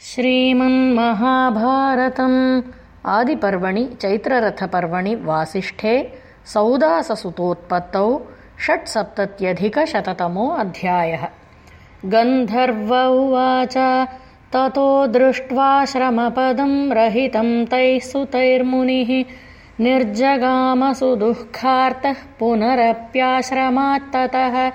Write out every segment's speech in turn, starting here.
श्रीमन्महाभारतम् आदिपर्वणि चैत्ररथपर्वणि वासिष्ठे सौदाससुतोत्पत्तौ षट्सप्तत्यधिकशततमो अध्यायः। गन्धर्व उवाच ततो दृष्ट्वाश्रमपदं रहितं तैः सुतैर्मुनिः निर्जगामसुदुःखार्तः पुनरप्याश्रमात्ततः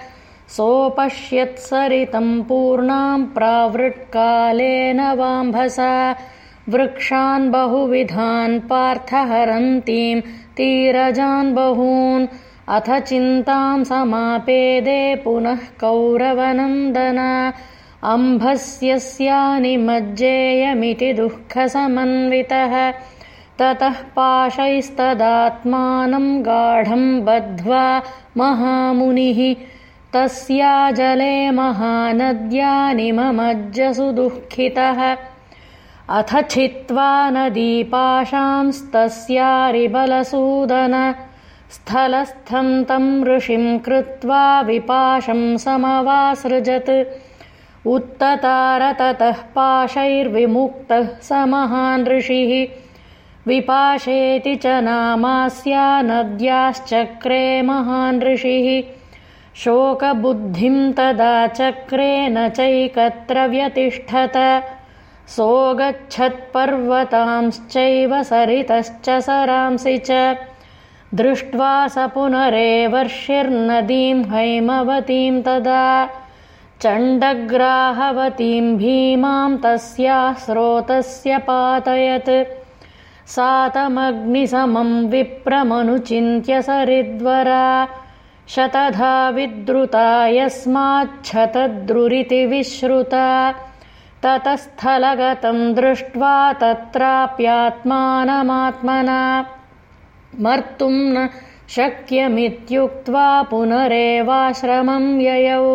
सोपश्यत्सरितं पूर्णां प्रावृट्कालेन वाम्भसा। वृक्षान् बहुविधान् पार्थहरन्तीं तीरजान् बहून् अथ चिन्तां समापेदे पुनः कौरवनन्दन। अम्भस्यस्यानिमज्जेयमिति दुःखसमन्वितः। ततः पाशैस्तदात्मानं गाढं बद्ध्वा महामुनिः तस्या जले महानद्यानिममज्जसु दुःखितः। अथ छित्त्वा नदीपाशांस्तस्यारिबलसूदन स्थलस्थं तं ऋषिं कृत्वा विपाशं समवासृजत्। उत्ततारततः पाशैर्विमुक्तः स महान् ऋषिः। विपाशेति च नामास्या नद्याश्चक्रे महान् ऋषिः शोकबुद्धिं तदा चक्रे न चैकत्र व्यतिष्ठत। सोगच्छत्पर्वतांश्चैव सरितश्च सरांसि च। दृष्ट्वा स पुनरेवर्षिर्नदीं हैमवतीं तदा। चण्डग्राहवतीं भीमां तस्याः स्रोतस्य पातयत्। सातमग्निसमं विप्रमनुचिन्त्य सरिद्वरा शतधा विद्रुता यस्माच्छतद्रुरिति विश्रुता ततस्थलगतं दृष्ट्वा तत्राप्यात्मानमात्मना मर्तुं न शक्यमित्युक्त्वा पुनरेवाश्रमं ययौ